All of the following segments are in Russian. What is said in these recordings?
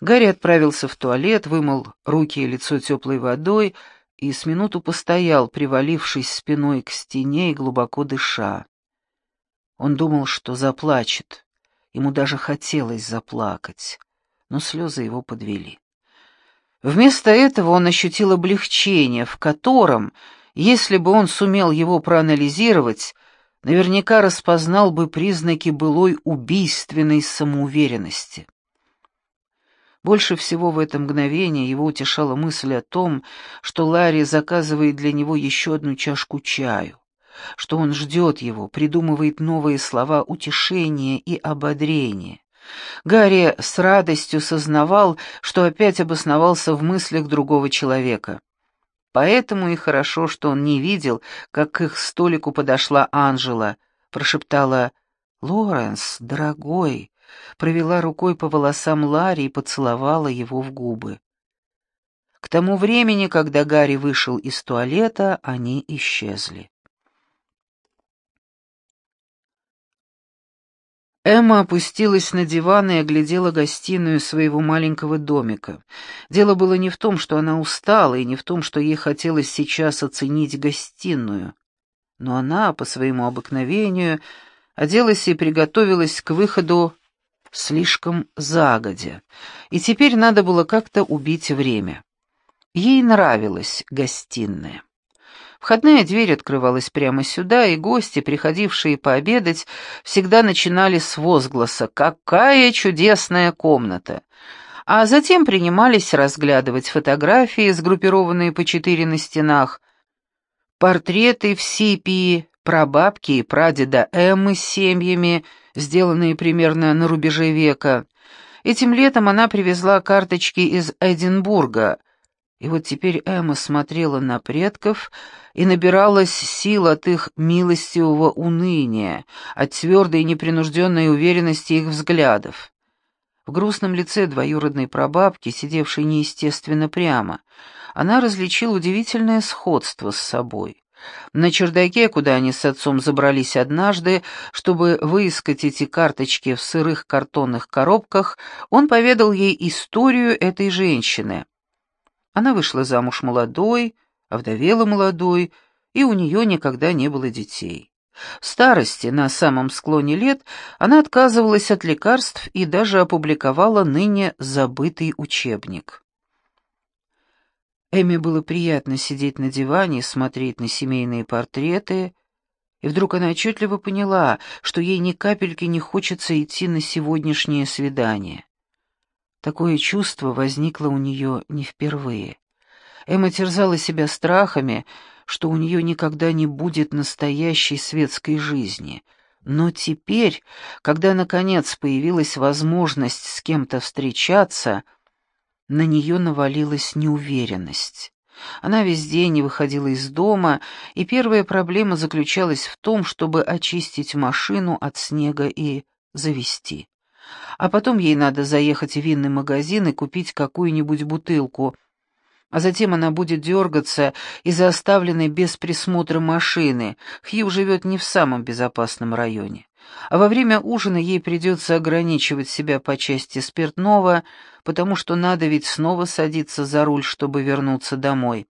Гарри отправился в туалет, вымыл руки и лицо теплой водой и с минуту постоял, привалившись спиной к стене и глубоко дыша. Он думал, что заплачет. Ему даже хотелось заплакать, но слезы его подвели. Вместо этого он ощутил облегчение, в котором, если бы он сумел его проанализировать, наверняка распознал бы признаки былой убийственной самоуверенности. Больше всего в это мгновение его утешала мысль о том, что Ларри заказывает для него еще одну чашку чаю, что он ждет его, придумывает новые слова утешения и ободрения. Гарри с радостью сознавал, что опять обосновался в мыслях другого человека. Поэтому и хорошо, что он не видел, как к их столику подошла Анжела, прошептала «Лоренс, дорогой», провела рукой по волосам Ларри и поцеловала его в губы. К тому времени, когда Гарри вышел из туалета, они исчезли. Эмма опустилась на диван и оглядела гостиную своего маленького домика. Дело было не в том, что она устала, и не в том, что ей хотелось сейчас оценить гостиную. Но она, по своему обыкновению, оделась и приготовилась к выходу слишком загодя, и теперь надо было как-то убить время. Ей нравилась гостиная. Входная дверь открывалась прямо сюда, и гости, приходившие пообедать, всегда начинали с возгласа «Какая чудесная комната!» а затем принимались разглядывать фотографии, сгруппированные по четыре на стенах, портреты в сепии, прабабки и прадеда Эммы с семьями, сделанные примерно на рубеже века. Этим летом она привезла карточки из Эдинбурга — и вот теперь Эмма смотрела на предков и набиралась сил от их милостивого уныния, от твердой и непринужденной уверенности их взглядов. В грустном лице двоюродной прабабки, сидевшей неестественно прямо, она различила удивительное сходство с собой. На чердаке, куда они с отцом забрались однажды, чтобы выискать эти карточки в сырых картонных коробках, он поведал ей историю этой женщины — она вышла замуж молодой, овдовела молодой, и у нее никогда не было детей. В старости, на самом склоне лет, она отказывалась от лекарств и даже опубликовала ныне забытый учебник. Эми было приятно сидеть на диване и смотреть на семейные портреты, и вдруг она отчетливо поняла, что ей ни капельки не хочется идти на сегодняшнее свидание. Такое чувство возникло у нее не впервые. Эмма терзала себя страхами, что у нее никогда не будет настоящей светской жизни. Но теперь, когда наконец появилась возможность с кем-то встречаться, на нее навалилась неуверенность. Она весь день не выходила из дома, и первая проблема заключалась в том, чтобы очистить машину от снега и завести а потом ей надо заехать в винный магазин и купить какую-нибудь бутылку, а затем она будет дергаться из-за оставленной без присмотра машины. Хью живет не в самом безопасном районе. А во время ужина ей придется ограничивать себя по части спиртного, потому что надо ведь снова садиться за руль, чтобы вернуться домой.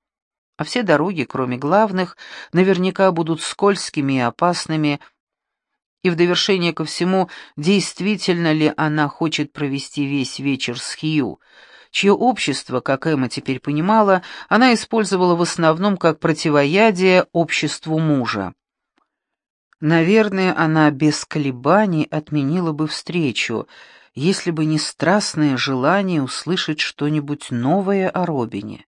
А все дороги, кроме главных, наверняка будут скользкими и опасными, и в довершение ко всему, действительно ли она хочет провести весь вечер с Хью, чье общество, как Эмма теперь понимала, она использовала в основном как противоядие обществу мужа. Наверное, она без колебаний отменила бы встречу, если бы не страстное желание услышать что-нибудь новое о Робине.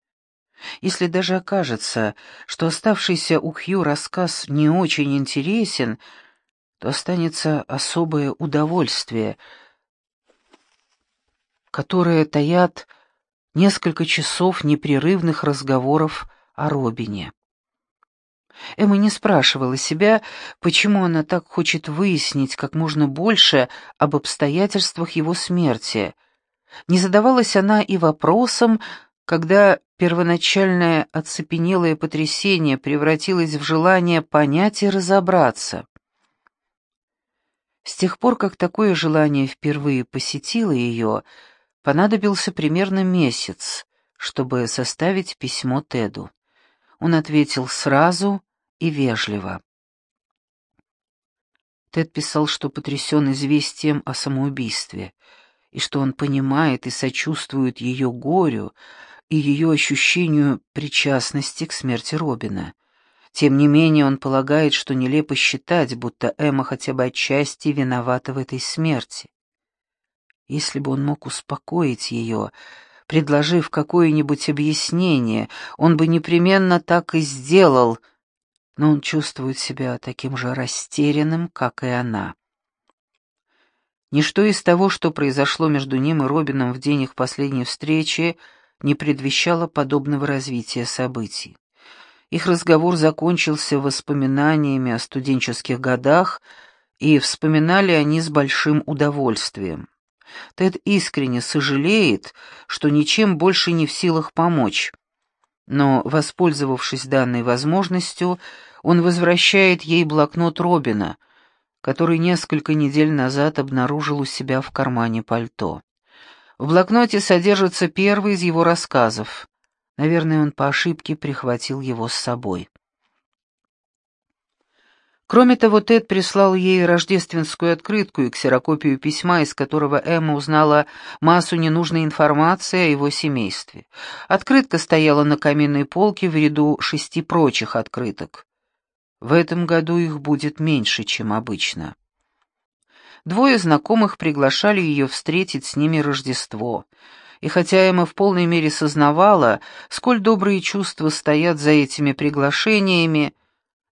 Если даже окажется, что оставшийся у Хью рассказ не очень интересен, то останется особое удовольствие, которое таят несколько часов непрерывных разговоров о Робине. Эмма не спрашивала себя, почему она так хочет выяснить как можно больше об обстоятельствах его смерти. Не задавалась она и вопросом, когда первоначальное оцепенелое потрясение превратилось в желание понять и разобраться. С тех пор, как такое желание впервые посетило ее, Понадобился примерно месяц, чтобы составить письмо Теду. Он ответил сразу и вежливо. Тед писал, что потрясен известием о самоубийстве, и что он понимает и сочувствует ее горю и ее ощущению причастности к смерти Робина. Тем не менее, он полагает, что нелепо считать, будто Эмма хотя бы отчасти виновата в этой смерти. Если бы он мог успокоить ее, предложив какое-нибудь объяснение, он бы непременно так и сделал, но он чувствует себя таким же растерянным, как и она. Ничто из того, что произошло между ним и Робином в день их последней встречи, не предвещало подобного развития событий. Их разговор закончился воспоминаниями о студенческих годах, и вспоминали они с большим удовольствием. Тед искренне сожалеет, что ничем больше не в силах помочь. Но, воспользовавшись данной возможностью, он возвращает ей блокнот Робина, который несколько недель назад обнаружил у себя в кармане пальто. В блокноте содержится первый из его рассказов. Наверное, он по ошибке прихватил его с собой. Кроме того, Тед прислал ей рождественскую открытку и ксерокопию письма, из которого Эмма узнала массу ненужной информации о его семействе. Открытка стояла на каминной полке в ряду шести прочих открыток. В этом году их будет меньше, чем обычно. Двое знакомых приглашали ее встретить с ними Рождество. И хотя Эмма в полной мере сознавала, сколь добрые чувства стоят за этими приглашениями,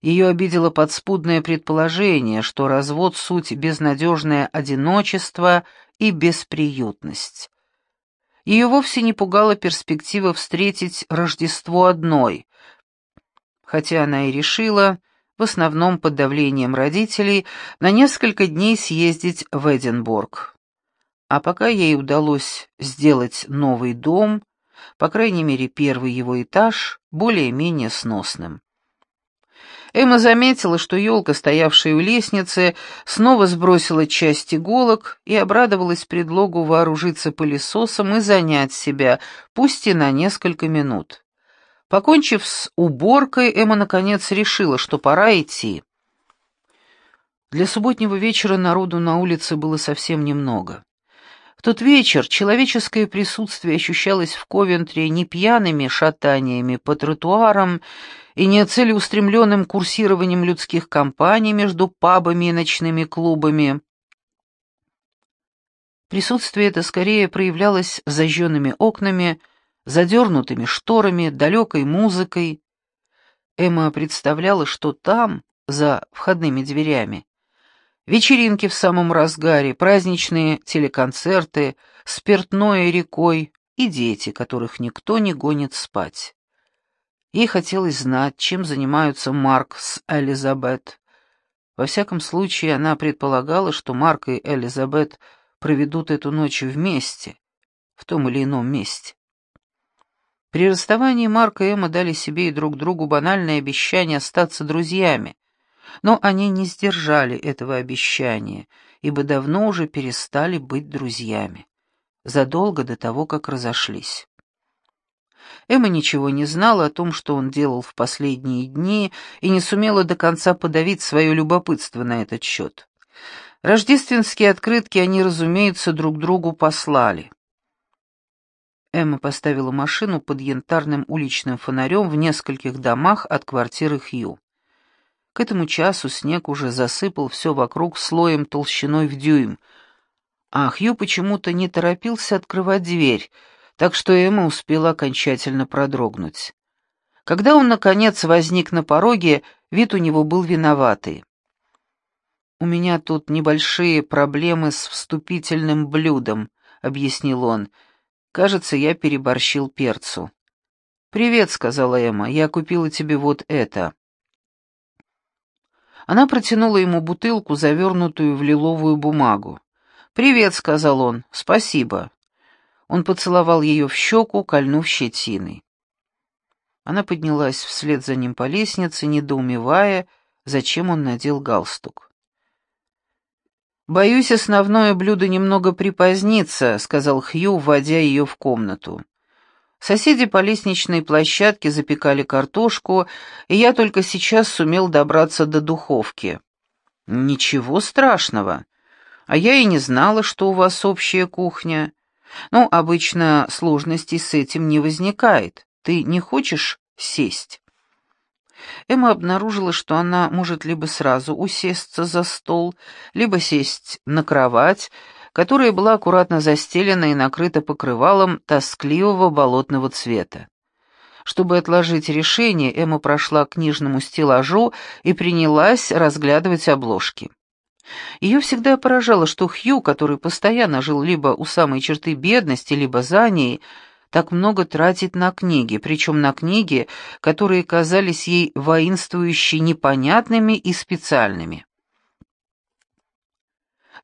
ее обидело подспудное предположение, что развод — суть безнадежное одиночество и бесприютность. Ее вовсе не пугала перспектива встретить Рождество одной, хотя она и решила, в основном под давлением родителей, на несколько дней съездить в Эдинбург. А пока ей удалось сделать новый дом, по крайней мере первый его этаж, более-менее сносным. Эмма заметила, что елка, стоявшая у лестницы, снова сбросила часть иголок и обрадовалась предлогу вооружиться пылесосом и занять себя, пусть и на несколько минут. Покончив с уборкой, Эмма наконец решила, что пора идти. Для субботнего вечера народу на улице было совсем немного. В тот вечер человеческое присутствие ощущалось в Ковентре не пьяными шатаниями по тротуарам и не целеустремленным курсированием людских компаний между пабами и ночными клубами. Присутствие это скорее проявлялось зажженными окнами, задернутыми шторами, далекой музыкой. Эмма представляла, что там, за входными дверями, вечеринки в самом разгаре, праздничные телеконцерты, спиртное рекой и дети, которых никто не гонит спать. Ей хотелось знать, чем занимаются Марк с Элизабет. Во всяком случае, она предполагала, что Марк и Элизабет проведут эту ночь вместе, в том или ином месте. При расставании Марк и Эмма дали себе и друг другу банальное обещание остаться друзьями, но они не сдержали этого обещания, ибо давно уже перестали быть друзьями, задолго до того, как разошлись. Эмма ничего не знала о том, что он делал в последние дни, и не сумела до конца подавить свое любопытство на этот счет. Рождественские открытки они, разумеется, друг другу послали. Эмма поставила машину под янтарным уличным фонарем в нескольких домах от квартиры Хью. К этому часу снег уже засыпал все вокруг слоем толщиной в дюйм, а Хью почему-то не торопился открывать дверь — так что Эмма успела окончательно продрогнуть. Когда он, наконец, возник на пороге, вид у него был виноватый. «У меня тут небольшие проблемы с вступительным блюдом», — объяснил он. «Кажется, я переборщил перцу». «Привет», — сказала Эмма, — «я купила тебе вот это». Она протянула ему бутылку, завернутую в лиловую бумагу. «Привет», — сказал он, — «спасибо». Он поцеловал ее в щеку, кольнув щетиной. Она поднялась вслед за ним по лестнице, недоумевая, зачем он надел галстук. «Боюсь, основное блюдо немного припозднится», — сказал Хью, вводя ее в комнату. Соседи по лестничной площадке запекали картошку, и я только сейчас сумел добраться до духовки. «Ничего страшного. А я и не знала, что у вас общая кухня. Ну, обычно сложностей с этим не возникает. Ты не хочешь сесть?» Эмма обнаружила, что она может либо сразу усесться за стол, либо сесть на кровать, которая была аккуратно застелена и накрыта покрывалом тоскливого болотного цвета. Чтобы отложить решение, Эмма прошла к книжному стеллажу и принялась разглядывать обложки. Ее всегда поражало, что Хью, который постоянно жил либо у самой черты бедности, либо за ней, так много тратит на книги, причем на книги, которые казались ей воинствующе непонятными и специальными.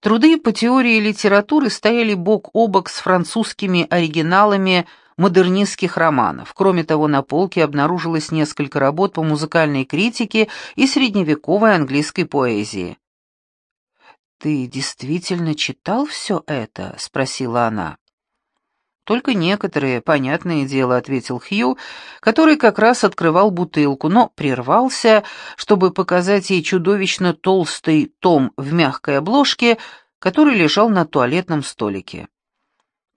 Труды по теории литературы стояли бок о бок с французскими оригиналами модернистских романов. Кроме того, на полке обнаружилось несколько работ по музыкальной критике и средневековой английской поэзии. «Ты действительно читал все это?» — спросила она. «Только некоторые, понятное дело», — ответил Хью, который как раз открывал бутылку, но прервался, чтобы показать ей чудовищно толстый том в мягкой обложке, который лежал на туалетном столике.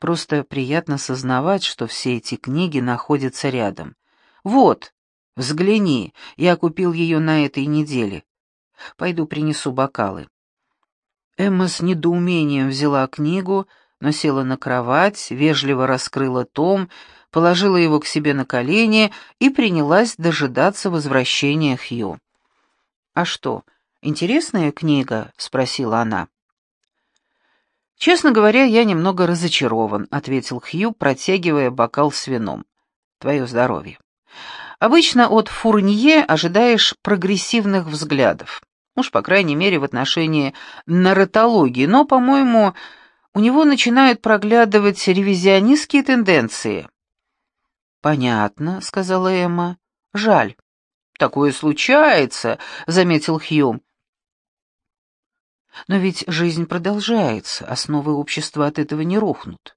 Просто приятно сознавать, что все эти книги находятся рядом. «Вот, взгляни, я купил ее на этой неделе. Пойду принесу бокалы». Эмма с недоумением взяла книгу, — но села на кровать, вежливо раскрыла том, положила его к себе на колени и принялась дожидаться возвращения Хью. «А что, интересная книга?» — спросила она. «Честно говоря, я немного разочарован», — ответил Хью, протягивая бокал с вином. «Твое здоровье. Обычно от Фурнье ожидаешь прогрессивных взглядов. Уж, по крайней мере, в отношении нарратологии, но, по-моему, у него начинают проглядывать ревизионистские тенденции. «Понятно», — сказала Эмма. «Жаль». «Такое случается», — заметил Хью. «Но ведь жизнь продолжается, основы общества от этого не рухнут».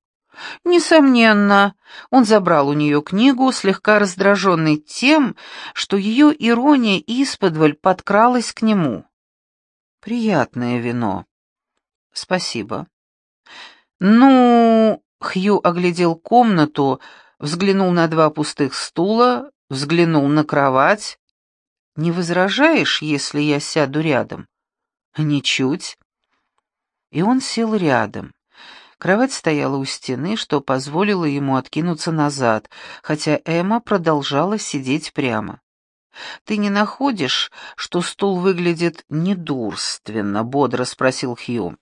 Несомненно, он забрал у нее книгу, слегка раздраженный тем, что ее ирония исподволь подкралась к нему. «Приятное вино». «Спасибо». «Ну...» — Хью оглядел комнату, взглянул на два пустых стула, взглянул на кровать. «Не возражаешь, если я сяду рядом?» «Ничуть». И он сел рядом. Кровать стояла у стены, что позволило ему откинуться назад, хотя Эмма продолжала сидеть прямо. «Ты не находишь, что стул выглядит недурственно?» — бодро спросил Хью.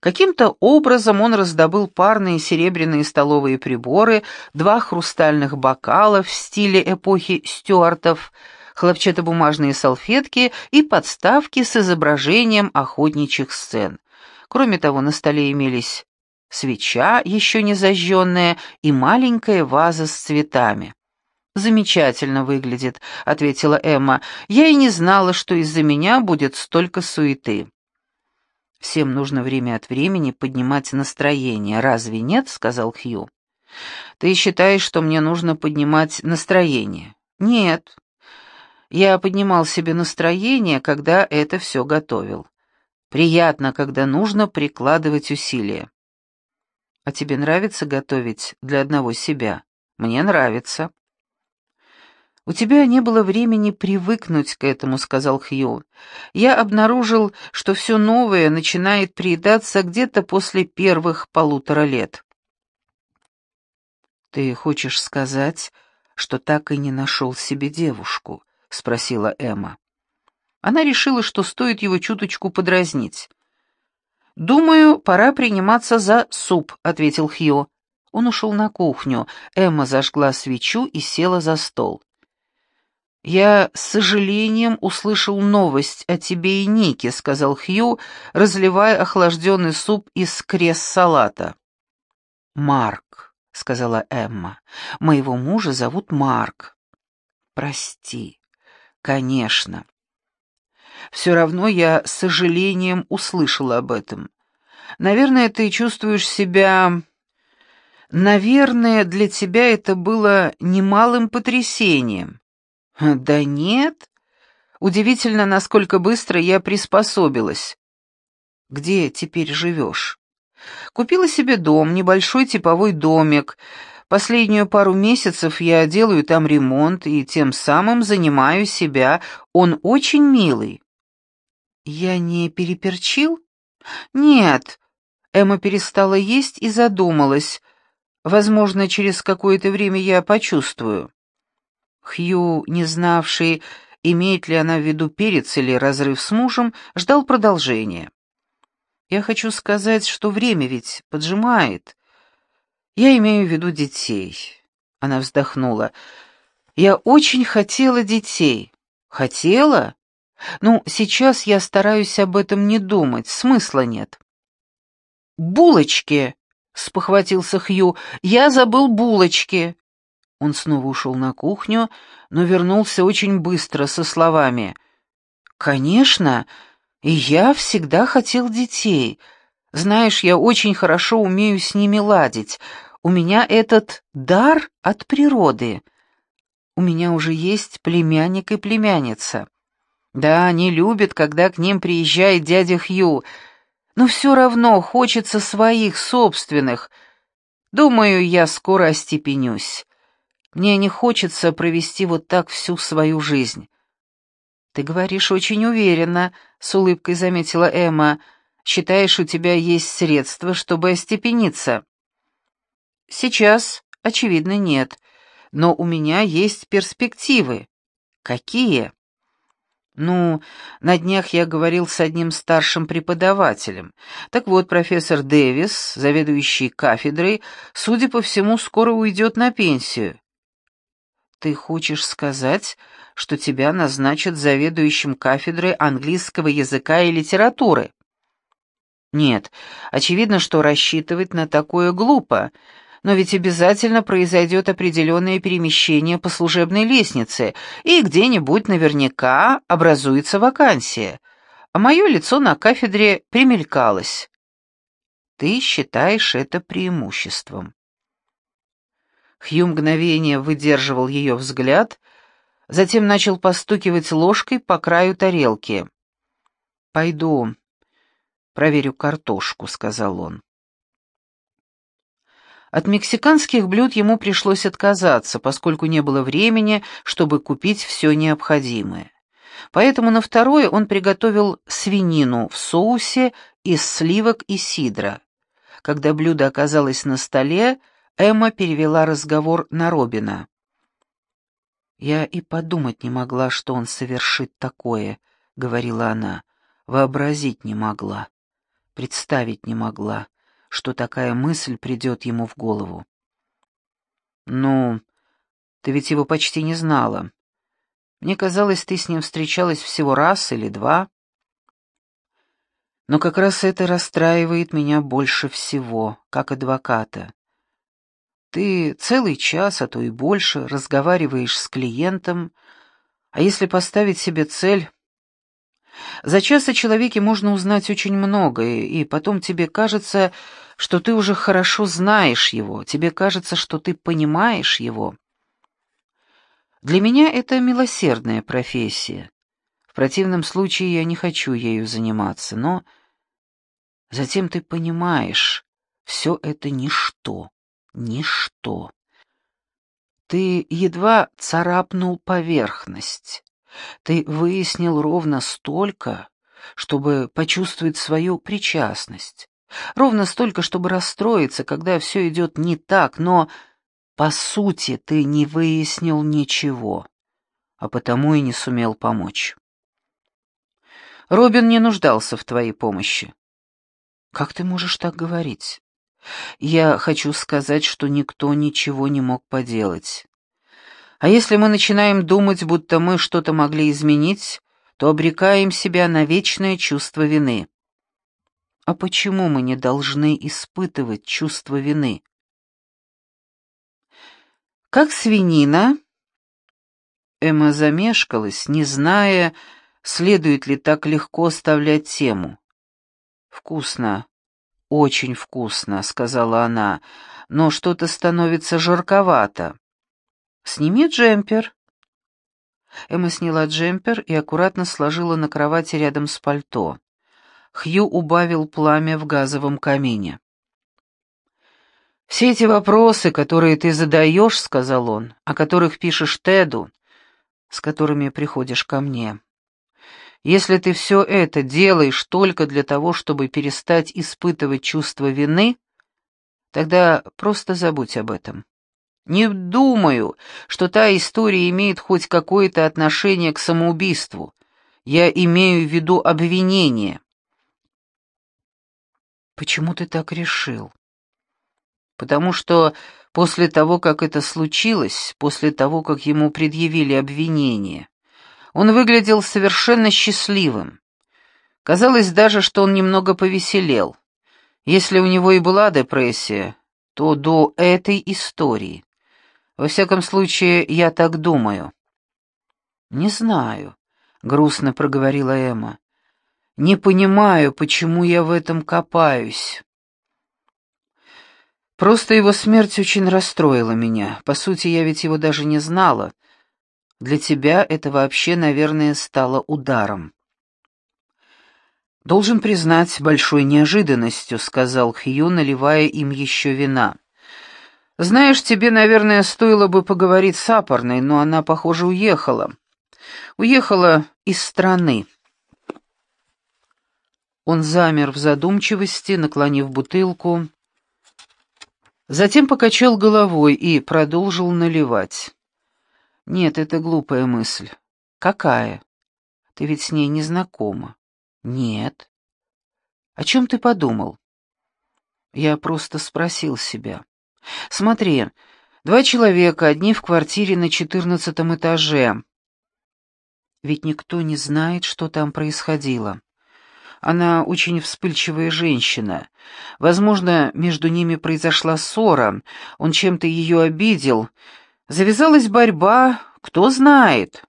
Каким-то образом он раздобыл парные серебряные столовые приборы, два хрустальных бокала в стиле эпохи стюартов, хлопчатобумажные салфетки и подставки с изображением охотничьих сцен. Кроме того, на столе имелись свеча, еще не зажженная, и маленькая ваза с цветами. «Замечательно выглядит», — ответила Эмма. «Я и не знала, что из-за меня будет столько суеты». Всем нужно время от времени поднимать настроение, разве нет?» — сказал Хью. «Ты считаешь, что мне нужно поднимать настроение?» «Нет. Я поднимал себе настроение, когда это все готовил. Приятно, когда нужно прикладывать усилия». «А тебе нравится готовить для одного себя?» «Мне нравится». «У тебя не было времени привыкнуть к этому», — сказал Хью. «Я обнаружил, что все новое начинает приедаться где-то после первых полутора лет». «Ты хочешь сказать, что так и не нашел себе девушку?» — спросила Эмма. Она решила, что стоит его чуточку подразнить. «Думаю, пора приниматься за суп», — ответил Хью. Он ушел на кухню. Эмма зажгла свечу и села за стол. «Я с сожалением услышал новость о тебе и Нике», — сказал Хью, разливая охлажденный суп из крес-салата. «Марк», — сказала Эмма, — «моего мужа зовут Марк». «Прости». «Конечно». Все равно я с сожалением услышала об этом. Наверное, ты чувствуешь себя... Наверное, для тебя это было немалым потрясением. Да нет. Удивительно, насколько быстро я приспособилась. Где теперь живешь? Купила себе дом, небольшой типовой домик. Последнюю пару месяцев я делаю там ремонт и тем самым занимаю себя. Он очень милый. Я не переперчил? Нет. Эмма перестала есть и задумалась. Возможно, через какое-то время я почувствую. Хью, не знавший, имеет ли она в виду перец или разрыв с мужем, ждал продолжения. Я хочу сказать, что время ведь поджимает. Я имею в виду детей. Она вздохнула. Я очень хотела детей. Хотела? Ну, сейчас я стараюсь об этом не думать, смысла нет. «Булочки!» — спохватился Хью. «Я забыл булочки!» Он снова ушел на кухню, но вернулся очень быстро со словами. «Конечно, и я всегда хотел детей. Знаешь, я очень хорошо умею с ними ладить. У меня этот дар от природы. У меня уже есть племянник и племянница. Да, они любят, когда к ним приезжает дядя Хью, но все равно хочется своих собственных. Думаю, я скоро остепенюсь. Мне не хочется провести вот так всю свою жизнь. «Ты говоришь очень уверенно», — с улыбкой заметила Эмма. «Считаешь, у тебя есть средства, чтобы остепениться?» «Сейчас, очевидно, нет. Но у меня есть перспективы». «Какие?» «Ну, на днях я говорил с одним старшим преподавателем. Так вот, профессор Дэвис, заведующий кафедрой, судя по всему, скоро уйдет на пенсию. Ты хочешь сказать, что тебя назначат заведующим кафедрой английского языка и литературы? Нет, очевидно, что рассчитывать на такое глупо, но ведь обязательно произойдет определенное перемещение по служебной лестнице, и где-нибудь наверняка образуется вакансия. А мое лицо на кафедре примелькалось. Ты считаешь это преимуществом. Хью мгновение выдерживал ее взгляд, затем начал постукивать ложкой по краю тарелки. «Пойду, проверю картошку», — сказал он. От мексиканских блюд ему пришлось отказаться, поскольку не было времени, чтобы купить все необходимое. Поэтому на второе он приготовил свинину в соусе из сливок и сидра. Когда блюдо оказалось на столе, Эмма перевела разговор на Робина. «Я и подумать не могла, что он совершит такое», — говорила она. «Вообразить не могла, представить не могла, что такая мысль придет ему в голову». «Ну, ты ведь его почти не знала. Мне казалось, ты с ним встречалась всего раз или два». Но как раз это расстраивает меня больше всего, как адвоката. Ты целый час, а то и больше, разговариваешь с клиентом, а если поставить себе цель... За час о человеке можно узнать очень многое, и потом тебе кажется, что ты уже хорошо знаешь его, тебе кажется, что ты понимаешь его. Для меня это милосердная профессия. В противном случае я не хочу ею заниматься, но затем ты понимаешь, все это ничто ничто. Ты едва царапнул поверхность. Ты выяснил ровно столько, чтобы почувствовать свою причастность. Ровно столько, чтобы расстроиться, когда все идет не так, но, по сути, ты не выяснил ничего, а потому и не сумел помочь. Робин не нуждался в твоей помощи. Как ты можешь так говорить? Я хочу сказать, что никто ничего не мог поделать. А если мы начинаем думать, будто мы что-то могли изменить, то обрекаем себя на вечное чувство вины. А почему мы не должны испытывать чувство вины? Как свинина, Эмма замешкалась, не зная, следует ли так легко оставлять тему. «Вкусно, очень вкусно», — сказала она, — «но что-то становится жарковато». «Сними джемпер». Эмма сняла джемпер и аккуратно сложила на кровати рядом с пальто. Хью убавил пламя в газовом камине. «Все эти вопросы, которые ты задаешь, — сказал он, — о которых пишешь Теду, с которыми приходишь ко мне. Если ты все это делаешь только для того, чтобы перестать испытывать чувство вины, тогда просто забудь об этом. Не думаю, что та история имеет хоть какое-то отношение к самоубийству. Я имею в виду обвинение. Почему ты так решил? Потому что после того, как это случилось, после того, как ему предъявили обвинение, он выглядел совершенно счастливым. Казалось даже, что он немного повеселел. Если у него и была депрессия, то до этой истории. Во всяком случае, я так думаю. «Не знаю», — грустно проговорила Эмма. «Не понимаю, почему я в этом копаюсь». Просто его смерть очень расстроила меня. По сути, я ведь его даже не знала. Для тебя это вообще, наверное, стало ударом. «Должен признать, большой неожиданностью», — сказал Хью, наливая им еще вина. «Знаешь, тебе, наверное, стоило бы поговорить с Апорной, но она, похоже, уехала. Уехала из страны». Он замер в задумчивости, наклонив бутылку, затем покачал головой и продолжил наливать. Нет, это глупая мысль. Какая? Ты ведь с ней не знакома. Нет. О чем ты подумал? Я просто спросил себя. Смотри, два человека, одни в квартире на четырнадцатом этаже. Ведь никто не знает, что там происходило. Она очень вспыльчивая женщина. Возможно, между ними произошла ссора, он чем-то ее обидел, Завязалась борьба, кто знает.